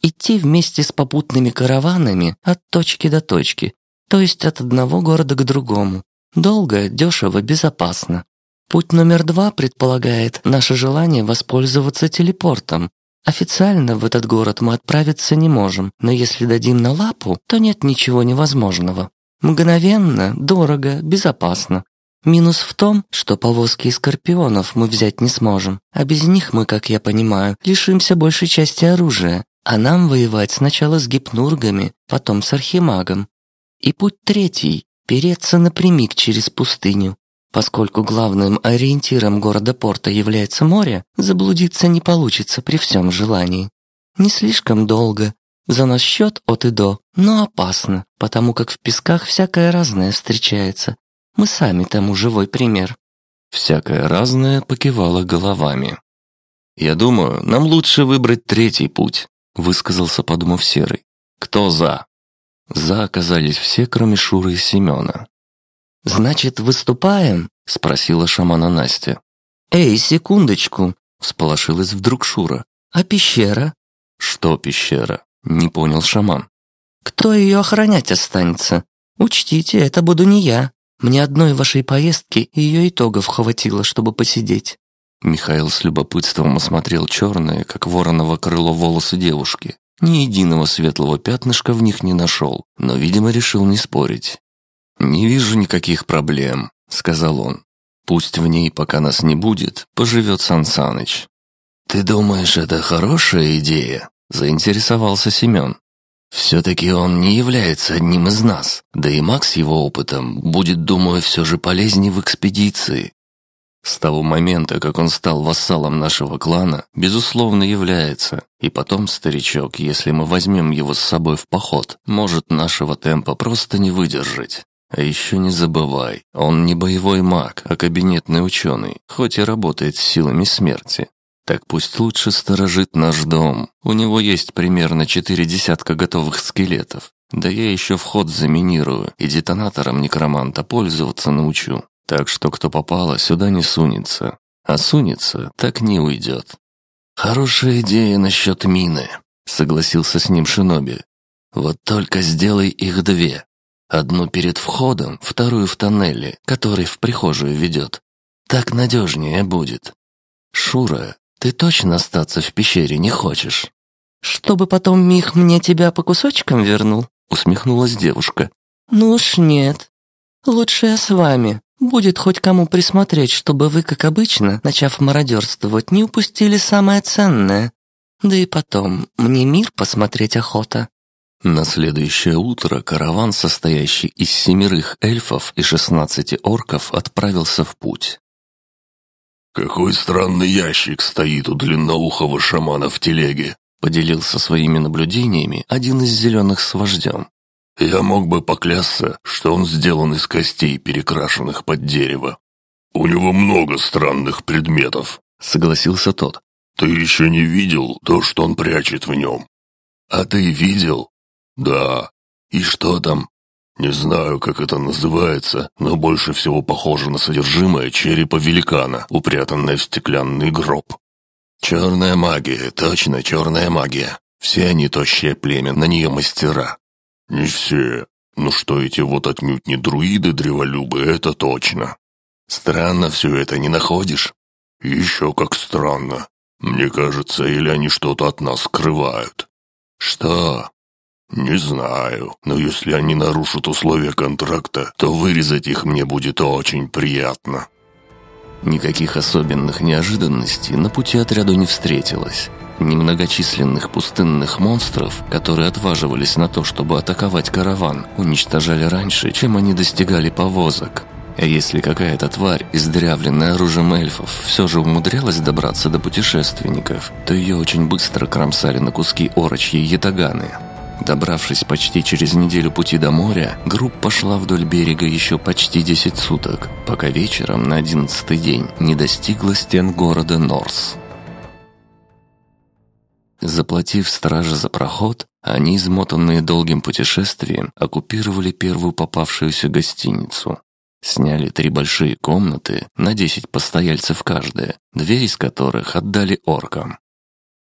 «Идти вместе с попутными караванами от точки до точки, то есть от одного города к другому. Долго, дешево, безопасно. Путь номер два предполагает наше желание воспользоваться телепортом. Официально в этот город мы отправиться не можем, но если дадим на лапу, то нет ничего невозможного. Мгновенно, дорого, безопасно. Минус в том, что повозки и скорпионов мы взять не сможем, а без них мы, как я понимаю, лишимся большей части оружия, а нам воевать сначала с гипнургами, потом с архимагом. И путь третий — переться напрямик через пустыню, Поскольку главным ориентиром города-порта является море, заблудиться не получится при всем желании. Не слишком долго, за наш счет от и до, но опасно, потому как в песках всякое разное встречается. Мы сами тому живой пример. Всякое разное покивало головами. «Я думаю, нам лучше выбрать третий путь», — высказался, подумав Серый. «Кто за?» За оказались все, кроме Шуры и Семена. «Значит, выступаем?» — спросила шамана Настя. «Эй, секундочку!» — всполошилась вдруг Шура. «А пещера?» «Что пещера?» — не понял шаман. «Кто ее охранять останется? Учтите, это буду не я. Мне одной вашей поездки ее итогов хватило, чтобы посидеть». Михаил с любопытством осмотрел черные, как вороново крыло волосы девушки. Ни единого светлого пятнышка в них не нашел, но, видимо, решил не спорить. «Не вижу никаких проблем», — сказал он. «Пусть в ней, пока нас не будет, поживет Сан Саныч». «Ты думаешь, это хорошая идея?» — заинтересовался Семен. «Все-таки он не является одним из нас, да и Макс его опытом будет, думаю, все же полезнее в экспедиции». С того момента, как он стал вассалом нашего клана, безусловно является. И потом, старичок, если мы возьмем его с собой в поход, может нашего темпа просто не выдержать. А еще не забывай, он не боевой маг, а кабинетный ученый, хоть и работает с силами смерти. Так пусть лучше сторожит наш дом. У него есть примерно четыре десятка готовых скелетов. Да я еще вход заминирую и детонатором некроманта пользоваться научу. Так что кто попало, сюда не сунется. А сунется, так не уйдет. «Хорошая идея насчет мины», — согласился с ним Шиноби. «Вот только сделай их две, Одну перед входом, вторую в тоннеле, который в прихожую ведет. Так надежнее будет. Шура, ты точно остаться в пещере не хочешь?» «Чтобы потом Мих мне тебя по кусочкам вернул?» усмехнулась девушка. «Ну уж нет. Лучше я с вами. Будет хоть кому присмотреть, чтобы вы, как обычно, начав мародерствовать, не упустили самое ценное. Да и потом, мне мир посмотреть охота». На следующее утро караван, состоящий из семерых эльфов и шестнадцати орков, отправился в путь. «Какой странный ящик стоит у длинноухого шамана в телеге», поделился своими наблюдениями один из зеленых с вождем. «Я мог бы поклясться, что он сделан из костей, перекрашенных под дерево. У него много странных предметов», — согласился тот. «Ты еще не видел то, что он прячет в нем?» «А ты видел?» «Да. И что там?» «Не знаю, как это называется, но больше всего похоже на содержимое черепа великана, упрятанное в стеклянный гроб». «Черная магия, точно черная магия. Все они тощее племя, на нее мастера». «Не все. Ну что эти вот отнюдь не друиды-древолюбы, это точно. Странно все это, не находишь?» «Еще как странно. Мне кажется, или они что-то от нас скрывают». «Что?» «Не знаю, но если они нарушат условия контракта, то вырезать их мне будет очень приятно». Никаких особенных неожиданностей на пути отряду не встретилось. Немногочисленных пустынных монстров, которые отваживались на то, чтобы атаковать караван, уничтожали раньше, чем они достигали повозок. А если какая-то тварь, издырявленная оружием эльфов, все же умудрялась добраться до путешественников, то ее очень быстро кромсали на куски орочьи ятаганы. Добравшись почти через неделю пути до моря, группа шла вдоль берега еще почти 10 суток, пока вечером на одиннадцатый день не достигла стен города Норс. Заплатив страже за проход, они, измотанные долгим путешествием, оккупировали первую попавшуюся гостиницу. Сняли три большие комнаты на 10 постояльцев каждая, две из которых отдали оркам.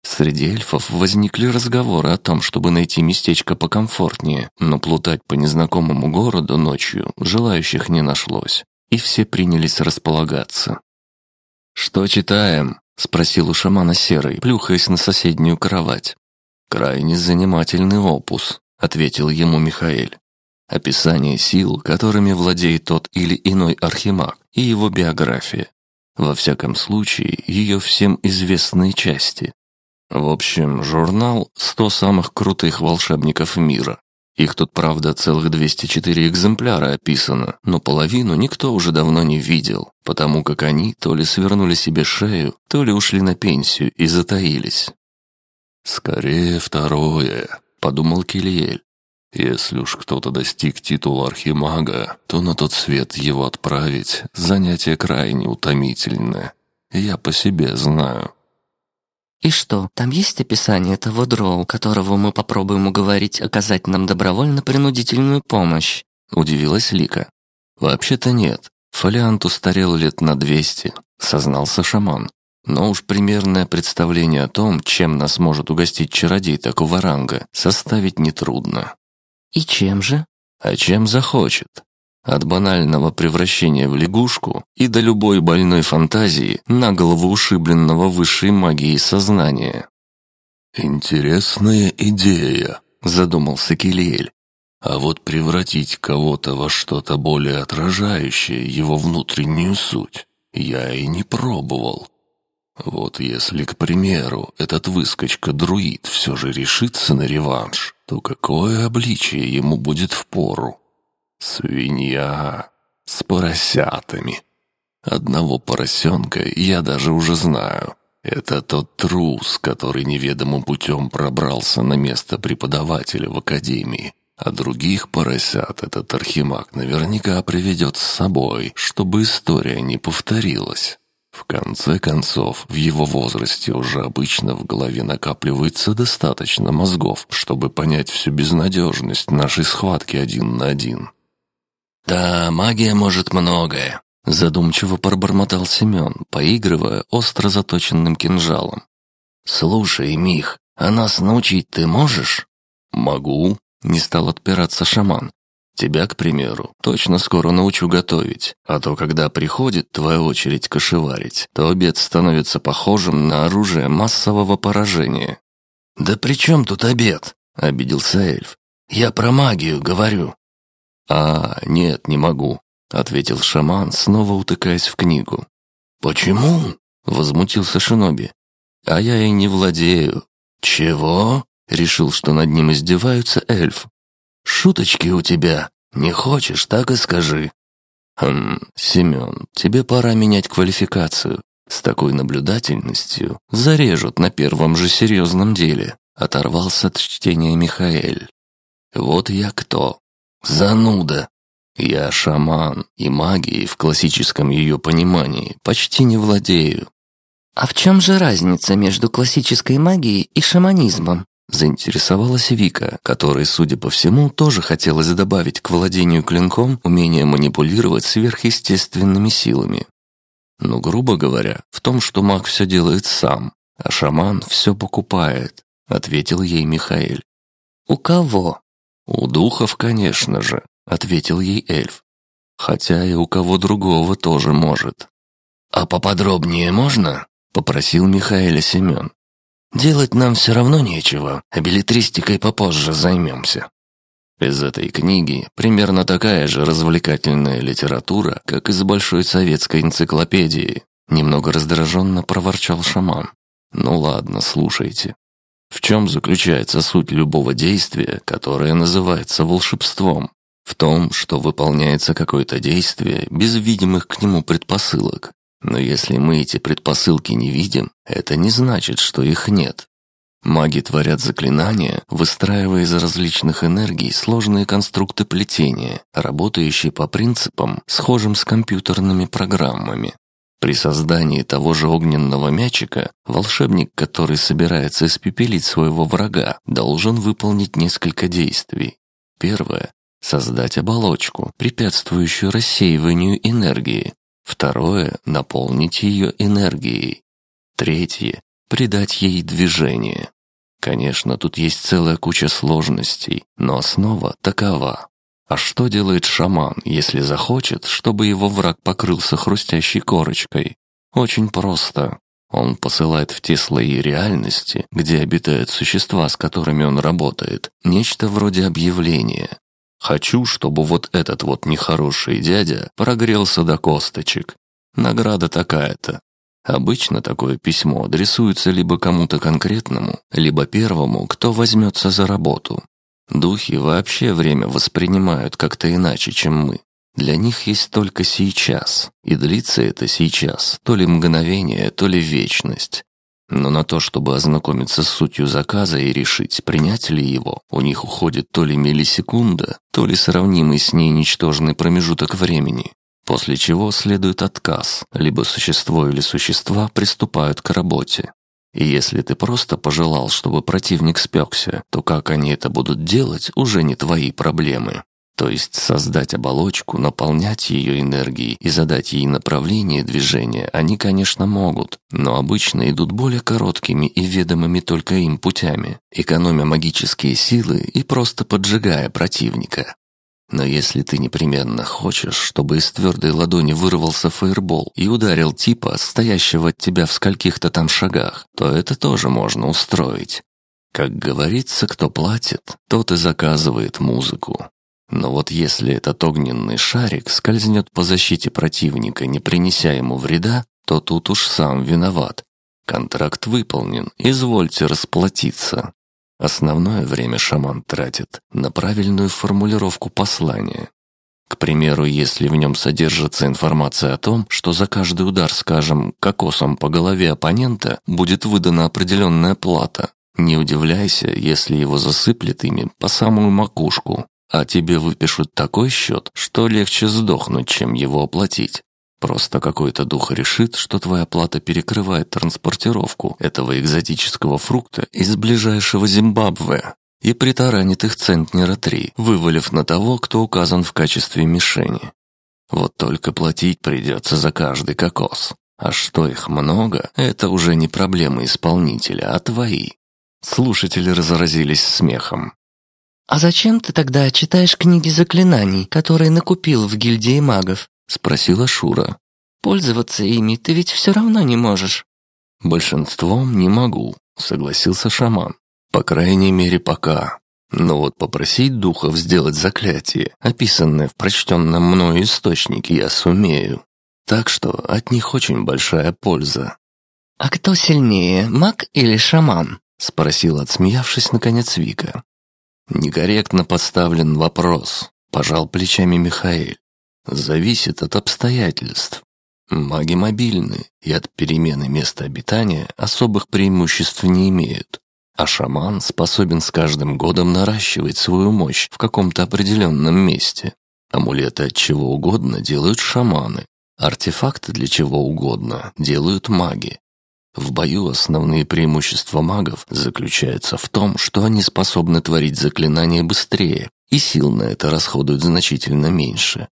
Среди эльфов возникли разговоры о том, чтобы найти местечко покомфортнее, но плутать по незнакомому городу ночью желающих не нашлось, и все принялись располагаться. «Что читаем?» — спросил у шамана Серый, плюхаясь на соседнюю кровать. «Крайне занимательный опус», — ответил ему Михаэль. «Описание сил, которыми владеет тот или иной архимаг, и его биография. Во всяком случае, ее всем известные части. В общем, журнал «100 самых крутых волшебников мира». Их тут, правда, целых 204 экземпляра описано, но половину никто уже давно не видел, потому как они то ли свернули себе шею, то ли ушли на пенсию и затаились. «Скорее второе», — подумал Кильель. «Если уж кто-то достиг титула архимага, то на тот свет его отправить — занятие крайне утомительное. Я по себе знаю». «И что, там есть описание того дроу, которого мы попробуем уговорить оказать нам добровольно-принудительную помощь?» — удивилась Лика. «Вообще-то нет. Фолиант устарел лет на двести», — сознался шаман. «Но уж примерное представление о том, чем нас может угостить чародей такого ранга, составить нетрудно». «И чем же?» «А чем захочет. От банального превращения в лягушку и до любой больной фантазии на голову ушибленного высшей магией сознания. «Интересная идея», — задумался Килиэль. «А вот превратить кого-то во что-то более отражающее его внутреннюю суть я и не пробовал. Вот если, к примеру, этот выскочка-друид все же решится на реванш, то какое обличие ему будет впору?» Свинья с поросятами. Одного поросенка я даже уже знаю. Это тот трус, который неведомым путем пробрался на место преподавателя в академии. А других поросят этот архимаг наверняка приведет с собой, чтобы история не повторилась. В конце концов, в его возрасте уже обычно в голове накапливается достаточно мозгов, чтобы понять всю безнадежность нашей схватки один на один. «Да, магия может многое», — задумчиво пробормотал Семен, поигрывая остро заточенным кинжалом. «Слушай, Мих, а нас научить ты можешь?» «Могу», — не стал отпираться шаман. «Тебя, к примеру, точно скоро научу готовить, а то, когда приходит твоя очередь кошеварить, то обед становится похожим на оружие массового поражения». «Да при чем тут обед?» — обиделся эльф. «Я про магию говорю». «А, нет, не могу», — ответил шаман, снова утыкаясь в книгу. «Почему?» — возмутился Шиноби. «А я и не владею». «Чего?» — решил, что над ним издеваются эльф. «Шуточки у тебя. Не хочешь, так и скажи». «Хм, Семен, тебе пора менять квалификацию. С такой наблюдательностью зарежут на первом же серьезном деле», — оторвался от чтения Михаэль. «Вот я кто. Зануда. Я шаман, и магией в классическом ее понимании почти не владею. «А в чем же разница между классической магией и шаманизмом?» Заинтересовалась Вика, которой, судя по всему, тоже хотелось добавить к владению клинком умение манипулировать сверхъестественными силами. Но, грубо говоря, в том, что маг все делает сам, а шаман все покупает. — ответил ей Михаэль. «У кого?» «У духов, конечно же», — ответил ей эльф. «Хотя и у кого другого тоже может». «А поподробнее можно?» — попросил Михаэля Семен. «Делать нам все равно нечего, а билетристикой попозже займемся». Из этой книги примерно такая же развлекательная литература, как из Большой советской энциклопедии. Немного раздраженно проворчал шаман. Ну ладно, слушайте. В чем заключается суть любого действия, которое называется волшебством? В том, что выполняется какое-то действие без видимых к нему предпосылок. Но если мы эти предпосылки не видим, это не значит, что их нет. Маги творят заклинания, выстраивая из различных энергий сложные конструкты плетения, работающие по принципам, схожим с компьютерными программами. При создании того же огненного мячика волшебник, который собирается испепелить своего врага, должен выполнить несколько действий. Первое — создать оболочку, препятствующую рассеиванию энергии. Второе — наполнить ее энергией. Третье — придать ей движение. Конечно, тут есть целая куча сложностей, но основа такова. А что делает шаман, если захочет, чтобы его враг покрылся хрустящей корочкой? Очень просто. Он посылает в те слои реальности, где обитают существа, с которыми он работает, нечто вроде объявления. Хочу, чтобы вот этот вот нехороший дядя прогрелся до косточек. Награда такая-то. Обычно такое письмо адресуется либо кому-то конкретному, либо первому, кто возьмется за работу. Духи вообще время воспринимают как-то иначе, чем мы. Для них есть только сейчас, и длится это сейчас то ли мгновение, то ли вечность. Но на то, чтобы ознакомиться с сутью заказа и решить, принять ли его, у них уходит то ли миллисекунда, то ли сравнимый с ней ничтожный промежуток времени, после чего следует отказ, либо существо или существа приступают к работе. И если ты просто пожелал, чтобы противник спекся, то как они это будут делать, уже не твои проблемы. То есть создать оболочку, наполнять ее энергией и задать ей направление движения они, конечно, могут, но обычно идут более короткими и ведомыми только им путями, экономя магические силы и просто поджигая противника. Но если ты непременно хочешь, чтобы из твердой ладони вырвался фаербол и ударил типа, стоящего от тебя в скольких-то там шагах, то это тоже можно устроить. Как говорится, кто платит, тот и заказывает музыку. Но вот если этот огненный шарик скользнет по защите противника, не принеся ему вреда, то тут уж сам виноват. Контракт выполнен, извольте расплатиться. Основное время шаман тратит на правильную формулировку послания. К примеру, если в нем содержится информация о том, что за каждый удар, скажем, кокосом по голове оппонента будет выдана определенная плата, не удивляйся, если его засыплет ими по самую макушку, а тебе выпишут такой счет, что легче сдохнуть, чем его оплатить. Просто какой-то дух решит, что твоя плата перекрывает транспортировку этого экзотического фрукта из ближайшего Зимбабве и притаранит их центнера три, вывалив на того, кто указан в качестве мишени. Вот только платить придется за каждый кокос. А что их много, это уже не проблема исполнителя, а твои. Слушатели разразились смехом. «А зачем ты тогда читаешь книги заклинаний, которые накупил в гильдии магов?» — спросила Шура. «Пользоваться ими ты ведь все равно не можешь». «Большинством не могу», — согласился шаман. «По крайней мере, пока. Но вот попросить духов сделать заклятие, описанное в прочтенном мною источнике, я сумею. Так что от них очень большая польза». «А кто сильнее, маг или шаман?» — спросил, отсмеявшись, наконец Вика. «Некорректно поставлен вопрос», — пожал плечами Михаил зависит от обстоятельств. Маги мобильны и от перемены места обитания особых преимуществ не имеют. А шаман способен с каждым годом наращивать свою мощь в каком-то определенном месте. Амулеты от чего угодно делают шаманы, артефакты для чего угодно делают маги. В бою основные преимущества магов заключаются в том, что они способны творить заклинания быстрее, и сил на это расходуют значительно меньше.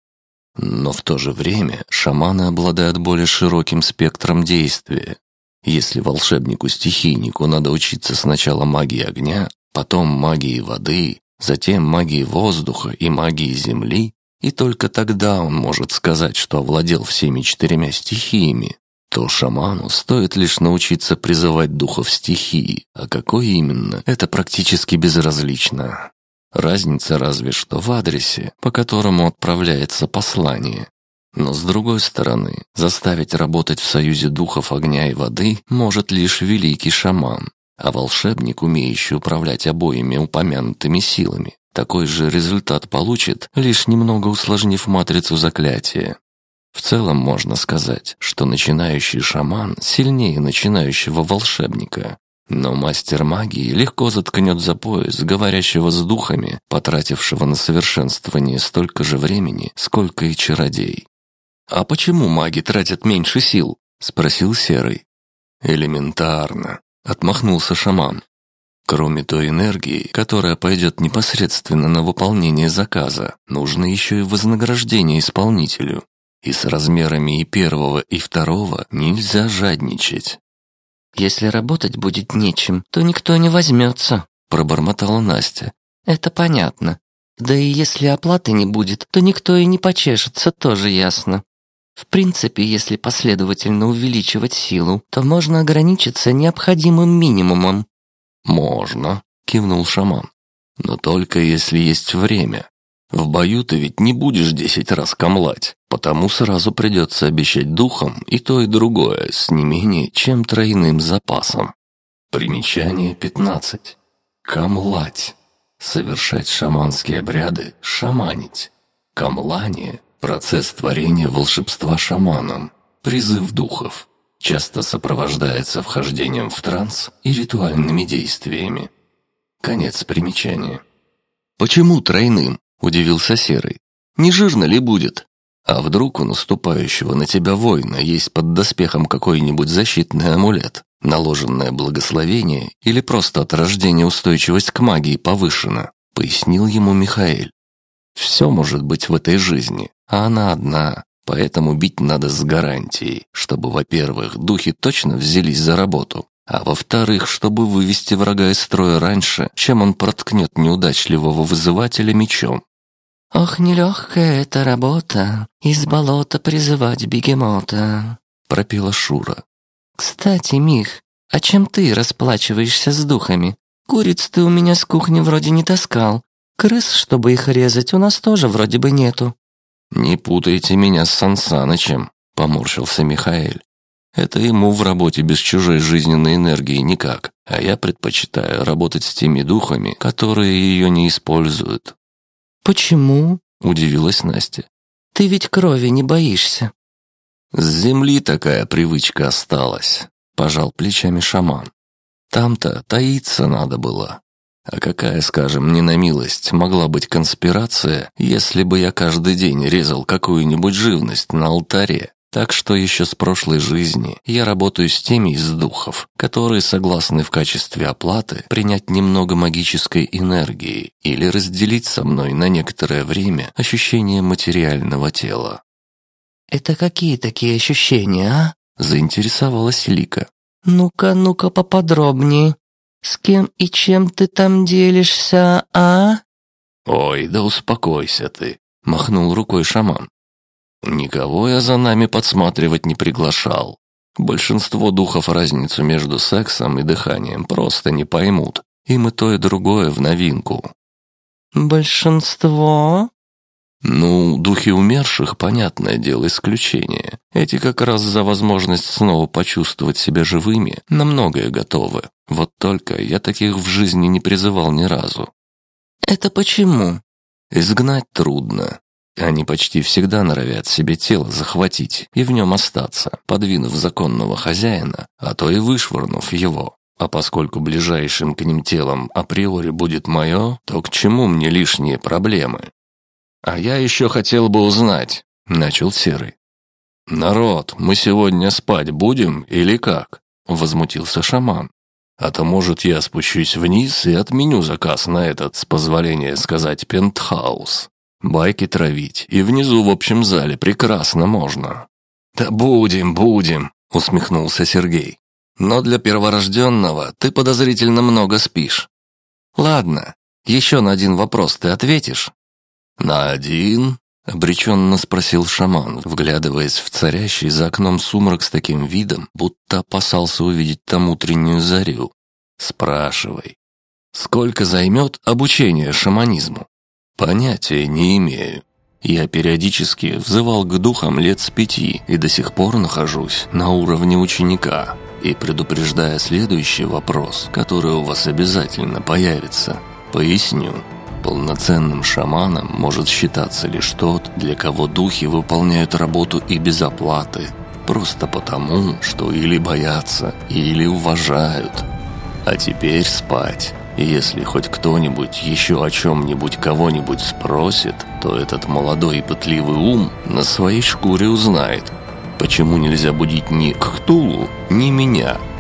Но в то же время шаманы обладают более широким спектром действия. Если волшебнику-стихийнику надо учиться сначала магии огня, потом магии воды, затем магии воздуха и магии земли, и только тогда он может сказать, что овладел всеми четырьмя стихиями, то шаману стоит лишь научиться призывать духов стихии, а какой именно, это практически безразлично. Разница разве что в адресе, по которому отправляется послание. Но с другой стороны, заставить работать в союзе духов огня и воды может лишь великий шаман, а волшебник, умеющий управлять обоими упомянутыми силами, такой же результат получит, лишь немного усложнив матрицу заклятия. В целом можно сказать, что начинающий шаман сильнее начинающего волшебника, но мастер магии легко заткнет за пояс говорящего с духами, потратившего на совершенствование столько же времени, сколько и чародей. «А почему маги тратят меньше сил?» — спросил Серый. «Элементарно», — отмахнулся шаман. Кроме той энергии, которая пойдет непосредственно на выполнение заказа, нужно еще и вознаграждение исполнителю. И с размерами и первого, и второго нельзя жадничать. «Если работать будет нечем, то никто не возьмется», — пробормотала Настя. «Это понятно. Да и если оплаты не будет, то никто и не почешется, тоже ясно. В принципе, если последовательно увеличивать силу, то можно ограничиться необходимым минимумом». «Можно», — кивнул шаман. «Но только если есть время. В бою ты ведь не будешь десять раз камлать, потому сразу придется обещать духом и то, и другое с не менее чем тройным запасом. Примечание 15. Камлать. Совершать шаманские обряды, шаманить. Камлание – процесс творения волшебства шаманом, призыв духов. Часто сопровождается вхождением в транс и ритуальными действиями. Конец примечания. «Почему тройным?» Удивился Серый. «Не жирно ли будет? А вдруг у наступающего на тебя воина есть под доспехом какой-нибудь защитный амулет, наложенное благословение или просто от рождения устойчивость к магии повышена?» Пояснил ему Михаэль. «Все может быть в этой жизни, а она одна, поэтому бить надо с гарантией, чтобы, во-первых, духи точно взялись за работу, а во-вторых, чтобы вывести врага из строя раньше, чем он проткнет неудачливого вызывателя мечом. «Ох, нелегкая эта работа, из болота призывать бегемота», — пропила Шура. «Кстати, Мих, а чем ты расплачиваешься с духами? Куриц ты у меня с кухни вроде не таскал. Крыс, чтобы их резать, у нас тоже вроде бы нету». «Не путайте меня с Сансанычем», — поморщился Михаэль. «Это ему в работе без чужой жизненной энергии никак, а я предпочитаю работать с теми духами, которые ее не используют. «Почему?» – удивилась Настя. «Ты ведь крови не боишься». «С земли такая привычка осталась», – пожал плечами шаман. «Там-то таиться надо было. А какая, скажем, не на милость, могла быть конспирация, если бы я каждый день резал какую-нибудь живность на алтаре? Так что еще с прошлой жизни я работаю с теми из духов, которые согласны в качестве оплаты принять немного магической энергии или разделить со мной на некоторое время ощущение материального тела. «Это какие такие ощущения, а?» – заинтересовалась Лика. «Ну-ка, ну-ка поподробнее. С кем и чем ты там делишься, а?» «Ой, да успокойся ты», – махнул рукой шаман. Никого я за нами подсматривать не приглашал. Большинство духов разницу между сексом и дыханием просто не поймут. Им и то, и другое в новинку. «Большинство?» «Ну, духи умерших, понятное дело, исключение. Эти как раз за возможность снова почувствовать себя живыми на многое готовы. Вот только я таких в жизни не призывал ни разу». «Это почему?» «Изгнать трудно. Они почти всегда норовят себе тело захватить и в нем остаться, подвинув законного хозяина, а то и вышвырнув его. А поскольку ближайшим к ним телом априори будет мое, то к чему мне лишние проблемы? А я еще хотел бы узнать, начал Серый. «Народ, мы сегодня спать будем или как?» — возмутился шаман. «А то, может, я спущусь вниз и отменю заказ на этот, с позволения сказать, пентхаус. Байки травить и внизу в общем зале прекрасно можно. «Да будем, будем», — усмехнулся Сергей. Но для перворожденного ты подозрительно много спишь. Ладно, еще на один вопрос ты ответишь?» «На один?» — обреченно спросил шаман, вглядываясь в царящий за окном сумрак с таким видом, будто опасался увидеть там утреннюю зарю. «Спрашивай. Сколько займет обучение шаманизму?» «Понятия не имею. Я периодически взывал к духам лет с пяти и до сих пор нахожусь на уровне ученика. И предупреждая следующий вопрос, который у вас обязательно появится, поясню. Полноценным шаманом может считаться лишь тот, для кого духи выполняют работу и без оплаты, просто потому, что или боятся, или уважают. А теперь спать. Если хоть кто-нибудь еще о чем-нибудь кого-нибудь спросит, то этот молодой и пытливый ум на своей шкуре узнает, почему нельзя будить ни Ктулу, ни меня –